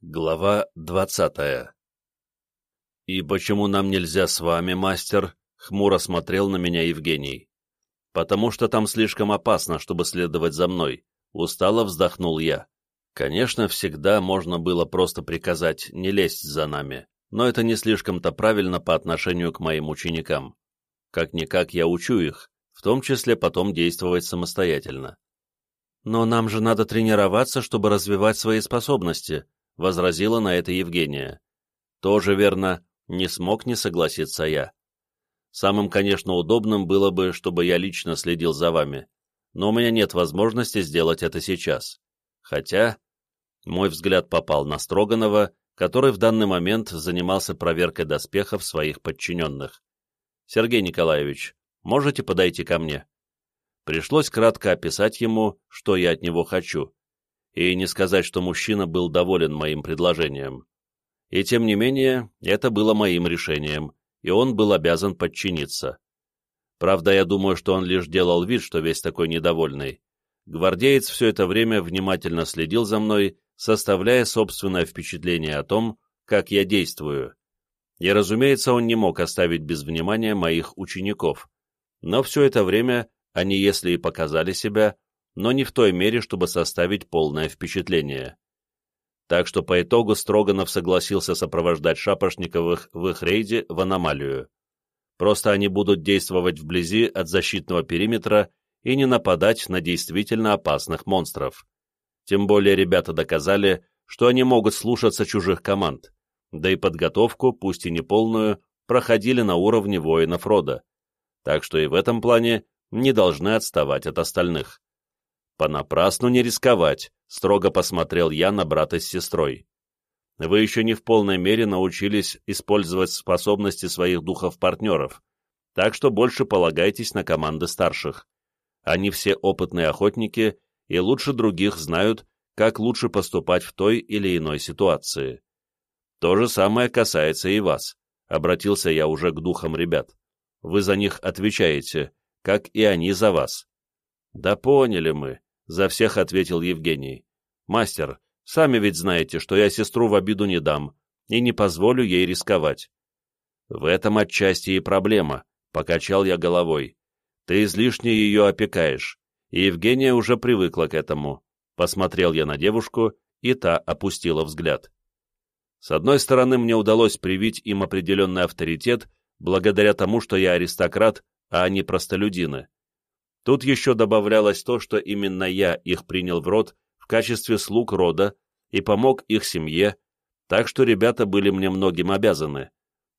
Глава двадцатая «И почему нам нельзя с вами, мастер?» — хмуро смотрел на меня Евгений. «Потому что там слишком опасно, чтобы следовать за мной», — устало вздохнул я. Конечно, всегда можно было просто приказать не лезть за нами, но это не слишком-то правильно по отношению к моим ученикам. Как-никак я учу их, в том числе потом действовать самостоятельно. «Но нам же надо тренироваться, чтобы развивать свои способности», — возразила на это Евгения. «Тоже верно, не смог не согласиться я. Самым, конечно, удобным было бы, чтобы я лично следил за вами, но у меня нет возможности сделать это сейчас. Хотя...» Мой взгляд попал на Строганова, который в данный момент занимался проверкой доспехов своих подчиненных. «Сергей Николаевич, можете подойти ко мне?» Пришлось кратко описать ему, что я от него хочу, и не сказать, что мужчина был доволен моим предложением. И тем не менее, это было моим решением, и он был обязан подчиниться. Правда, я думаю, что он лишь делал вид, что весь такой недовольный. Гвардеец все это время внимательно следил за мной, составляя собственное впечатление о том, как я действую. И, разумеется, он не мог оставить без внимания моих учеников. Но все это время они, если и показали себя, но не в той мере, чтобы составить полное впечатление. Так что по итогу Строганов согласился сопровождать Шапошниковых в их рейде в аномалию. Просто они будут действовать вблизи от защитного периметра и не нападать на действительно опасных монстров. Тем более ребята доказали, что они могут слушаться чужих команд, да и подготовку, пусть и неполную, проходили на уровне воинов рода. Так что и в этом плане не должны отставать от остальных. «Понапрасну не рисковать», — строго посмотрел я на брата с сестрой. «Вы еще не в полной мере научились использовать способности своих духов-партнеров, так что больше полагайтесь на команды старших. Они все опытные охотники и лучше других знают, как лучше поступать в той или иной ситуации. То же самое касается и вас», — обратился я уже к духам ребят. «Вы за них отвечаете, как и они за вас». «Да поняли мы», за всех ответил Евгений. «Мастер, сами ведь знаете, что я сестру в обиду не дам и не позволю ей рисковать». «В этом отчасти и проблема», — покачал я головой. «Ты излишне ее опекаешь, и Евгения уже привыкла к этому». Посмотрел я на девушку, и та опустила взгляд. С одной стороны, мне удалось привить им определенный авторитет, благодаря тому, что я аристократ, а не простолюдины. Тут еще добавлялось то, что именно я их принял в род в качестве слуг рода и помог их семье, так что ребята были мне многим обязаны.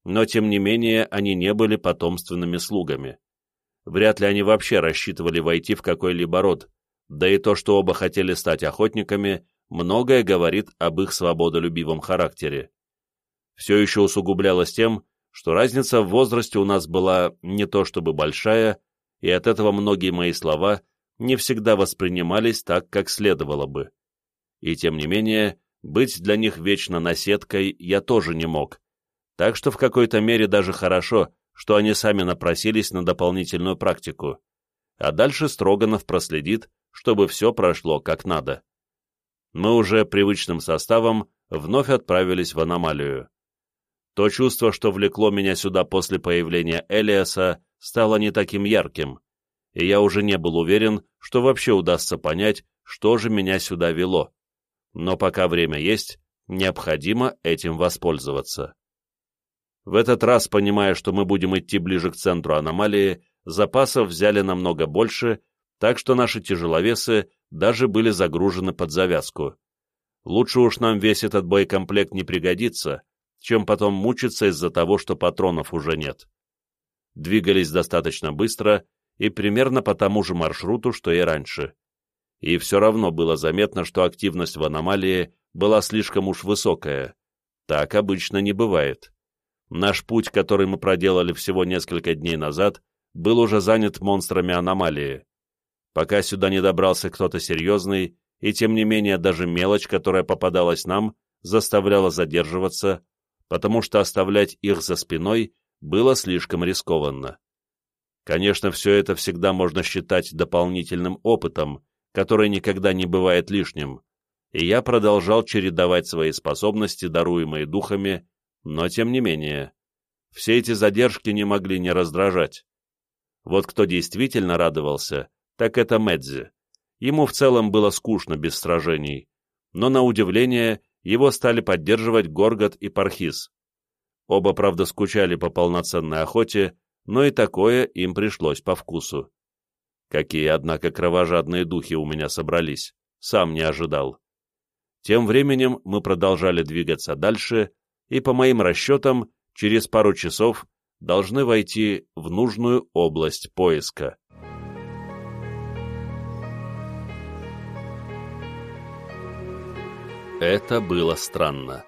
Но, тем не менее, они не были потомственными слугами. Вряд ли они вообще рассчитывали войти в какой-либо род, да и то, что оба хотели стать охотниками, многое говорит об их свободолюбивом характере. Все еще усугублялось тем, что разница в возрасте у нас была не то чтобы большая, и от этого многие мои слова не всегда воспринимались так, как следовало бы. И тем не менее, быть для них вечно наседкой я тоже не мог, так что в какой-то мере даже хорошо, что они сами напросились на дополнительную практику, а дальше Строганов проследит, чтобы все прошло как надо. Мы уже привычным составом вновь отправились в аномалию. То чувство, что влекло меня сюда после появления Элиаса, стало не таким ярким, и я уже не был уверен, что вообще удастся понять, что же меня сюда вело. Но пока время есть, необходимо этим воспользоваться. В этот раз, понимая, что мы будем идти ближе к центру аномалии, запасов взяли намного больше, так что наши тяжеловесы даже были загружены под завязку. Лучше уж нам весь этот боекомплект не пригодится, чем потом мучиться из-за того, что патронов уже нет двигались достаточно быстро и примерно по тому же маршруту, что и раньше. И все равно было заметно, что активность в аномалии была слишком уж высокая. Так обычно не бывает. Наш путь, который мы проделали всего несколько дней назад, был уже занят монстрами аномалии. Пока сюда не добрался кто-то серьезный, и тем не менее даже мелочь, которая попадалась нам, заставляла задерживаться, потому что оставлять их за спиной было слишком рискованно. Конечно, все это всегда можно считать дополнительным опытом, который никогда не бывает лишним, и я продолжал чередовать свои способности, даруемые духами, но тем не менее, все эти задержки не могли не раздражать. Вот кто действительно радовался, так это Медзи. Ему в целом было скучно без сражений, но, на удивление, его стали поддерживать Горгот и Пархис. Оба, правда, скучали по полноценной охоте, но и такое им пришлось по вкусу. Какие, однако, кровожадные духи у меня собрались, сам не ожидал. Тем временем мы продолжали двигаться дальше, и, по моим расчетам, через пару часов должны войти в нужную область поиска. Это было странно.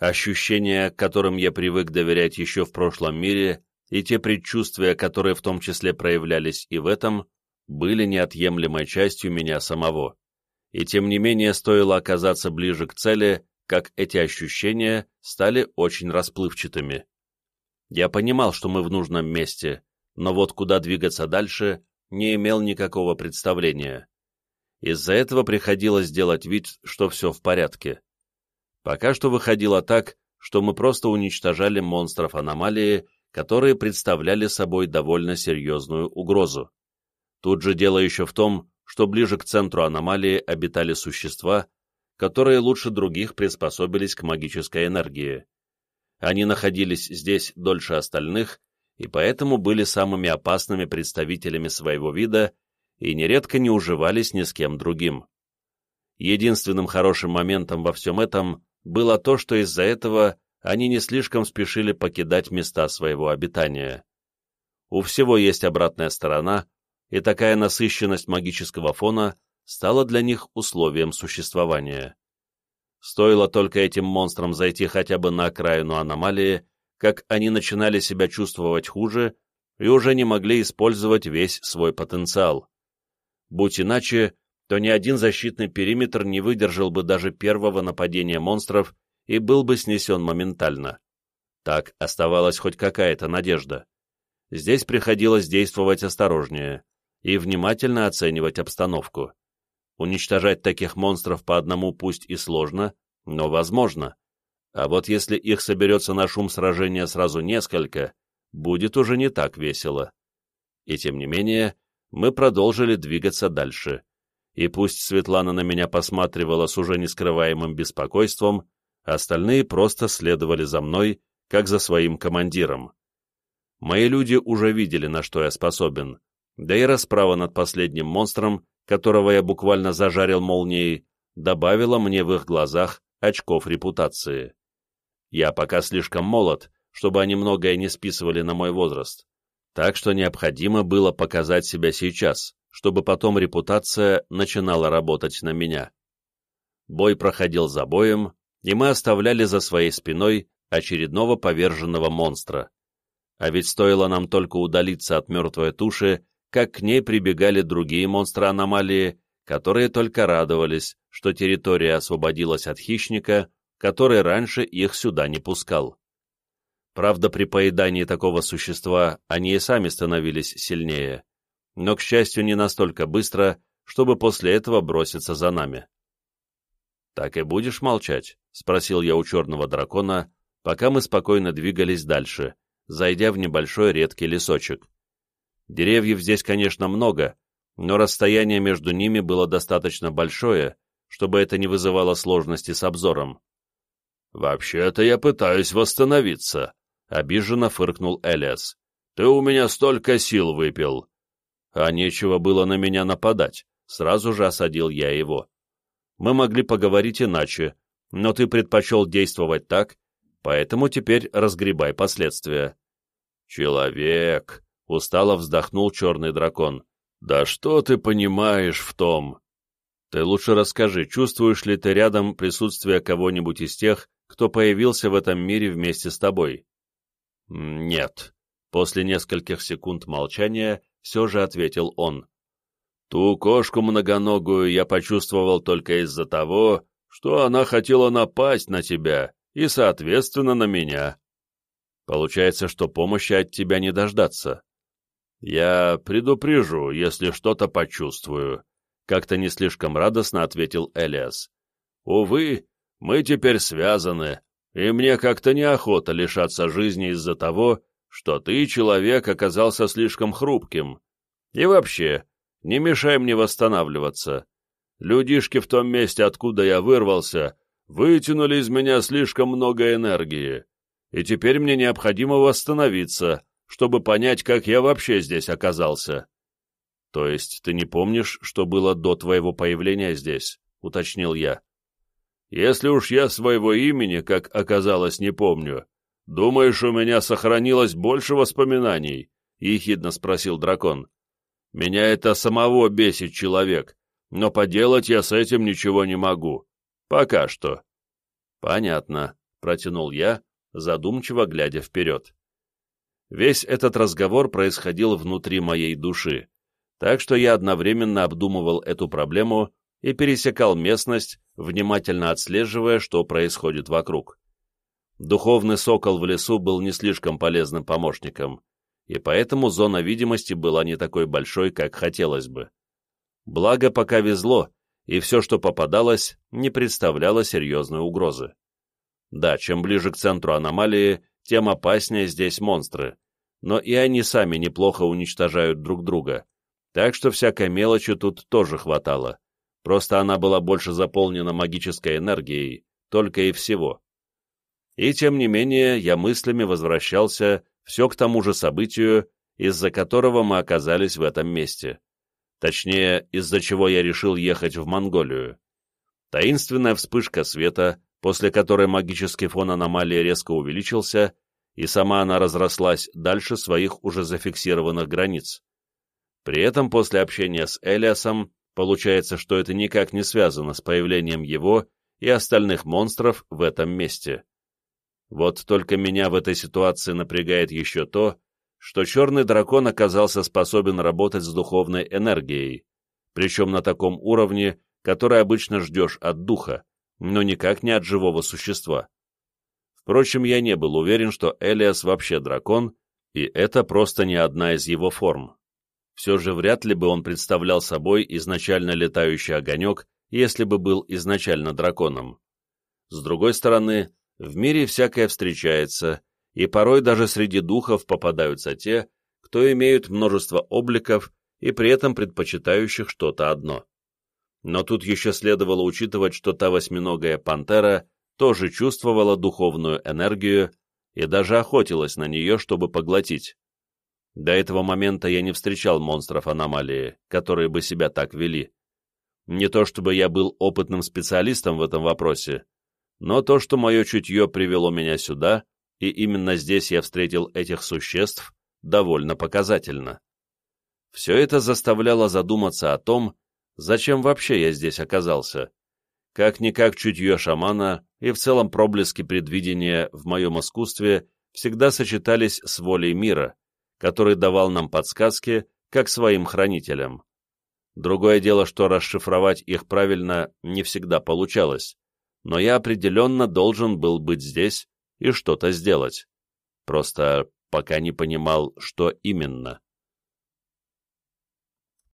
Ощущения, которым я привык доверять еще в прошлом мире, и те предчувствия, которые в том числе проявлялись и в этом, были неотъемлемой частью меня самого. И тем не менее стоило оказаться ближе к цели, как эти ощущения стали очень расплывчатыми. Я понимал, что мы в нужном месте, но вот куда двигаться дальше, не имел никакого представления. Из-за этого приходилось делать вид, что все в порядке. Пока что выходило так, что мы просто уничтожали монстров аномалии, которые представляли собой довольно серьезную угрозу. Тут же дело еще в том, что ближе к центру аномалии обитали существа, которые лучше других приспособились к магической энергии. Они находились здесь дольше остальных, и поэтому были самыми опасными представителями своего вида и нередко не уживались ни с кем другим. Единственным хорошим моментом во всем этом было то, что из-за этого они не слишком спешили покидать места своего обитания. У всего есть обратная сторона, и такая насыщенность магического фона стала для них условием существования. Стоило только этим монстрам зайти хотя бы на окраину аномалии, как они начинали себя чувствовать хуже и уже не могли использовать весь свой потенциал. Будь иначе, то ни один защитный периметр не выдержал бы даже первого нападения монстров и был бы снесен моментально. Так оставалась хоть какая-то надежда. Здесь приходилось действовать осторожнее и внимательно оценивать обстановку. Уничтожать таких монстров по одному пусть и сложно, но возможно. А вот если их соберется на шум сражения сразу несколько, будет уже не так весело. И тем не менее, мы продолжили двигаться дальше. И пусть Светлана на меня посматривала с уже нескрываемым беспокойством, остальные просто следовали за мной, как за своим командиром. Мои люди уже видели, на что я способен, да и расправа над последним монстром, которого я буквально зажарил молнией, добавила мне в их глазах очков репутации. Я пока слишком молод, чтобы они многое не списывали на мой возраст, так что необходимо было показать себя сейчас, чтобы потом репутация начинала работать на меня. Бой проходил за боем, и мы оставляли за своей спиной очередного поверженного монстра. А ведь стоило нам только удалиться от мертвой туши, как к ней прибегали другие монстры аномалии, которые только радовались, что территория освободилась от хищника, который раньше их сюда не пускал. Правда, при поедании такого существа они и сами становились сильнее, но, к счастью, не настолько быстро, чтобы после этого броситься за нами. «Так и будешь молчать?» — спросил я у черного дракона, пока мы спокойно двигались дальше, зайдя в небольшой редкий лесочек. Деревьев здесь, конечно, много, но расстояние между ними было достаточно большое, чтобы это не вызывало сложности с обзором. «Вообще-то я пытаюсь восстановиться», — обиженно фыркнул Элиас. «Ты у меня столько сил выпил». А нечего было на меня нападать, сразу же осадил я его. Мы могли поговорить иначе, но ты предпочел действовать так, поэтому теперь разгребай последствия. «Человек», Устало вздохнул черный дракон. «Да что ты понимаешь в том?» «Ты лучше расскажи, чувствуешь ли ты рядом присутствие кого-нибудь из тех, кто появился в этом мире вместе с тобой?» «Нет», — после нескольких секунд молчания все же ответил он. «Ту кошку многоногую я почувствовал только из-за того, что она хотела напасть на тебя и, соответственно, на меня. Получается, что помощи от тебя не дождаться. «Я предупрежу, если что-то почувствую», — как-то не слишком радостно ответил Элиас. Увы, мы теперь связаны, и мне как-то неохота лишаться жизни из-за того, что ты, человек, оказался слишком хрупким. И вообще, не мешай мне восстанавливаться. Людишки в том месте, откуда я вырвался, вытянули из меня слишком много энергии, и теперь мне необходимо восстановиться, чтобы понять, как я вообще здесь оказался. То есть ты не помнишь, что было до твоего появления здесь? — уточнил я. Если уж я своего имени, как оказалось, не помню, думаешь, у меня сохранилось больше воспоминаний? — ехидно спросил дракон. Меня это самого бесит человек, но поделать я с этим ничего не могу. Пока что. Понятно, протянул я, задумчиво глядя вперед. Весь этот разговор происходил внутри моей души, так что я одновременно обдумывал эту проблему и пересекал местность, внимательно отслеживая, что происходит вокруг. Духовный сокол в лесу был не слишком полезным помощником, и поэтому зона видимости была не такой большой, как хотелось бы. Благо, пока везло, и все, что попадалось, не представляло серьезной угрозы. Да, чем ближе к центру аномалии, тем опаснее здесь монстры, но и они сами неплохо уничтожают друг друга, так что всякой мелочи тут тоже хватало. Просто она была больше заполнена магической энергией, только и всего. И тем не менее, я мыслями возвращался все к тому же событию, из-за которого мы оказались в этом месте. Точнее, из-за чего я решил ехать в Монголию. Таинственная вспышка света, после которой магический фон аномалии резко увеличился, и сама она разрослась дальше своих уже зафиксированных границ. При этом после общения с Элиасом получается, что это никак не связано с появлением его и остальных монстров в этом месте. Вот только меня в этой ситуации напрягает еще то, что черный дракон оказался способен работать с духовной энергией, причем на таком уровне, который обычно ждешь от духа, но никак не от живого существа. Впрочем, я не был уверен, что Элиас вообще дракон, и это просто не одна из его форм. Все же вряд ли бы он представлял собой изначально летающий огонек, если бы был изначально драконом. С другой стороны, в мире всякое встречается, и порой даже среди духов попадаются те, кто имеют множество обликов и при этом предпочитающих что-то одно. Но тут еще следовало учитывать, что та восьминогая пантера тоже чувствовала духовную энергию и даже охотилась на нее, чтобы поглотить. До этого момента я не встречал монстров аномалии, которые бы себя так вели. Не то чтобы я был опытным специалистом в этом вопросе, но то, что мое чутье привело меня сюда, и именно здесь я встретил этих существ, довольно показательно. Все это заставляло задуматься о том, зачем вообще я здесь оказался. Как-никак чутье шамана и в целом проблески предвидения в моем искусстве всегда сочетались с волей мира, который давал нам подсказки, как своим хранителям. Другое дело, что расшифровать их правильно не всегда получалось, но я определенно должен был быть здесь и что-то сделать. Просто пока не понимал, что именно.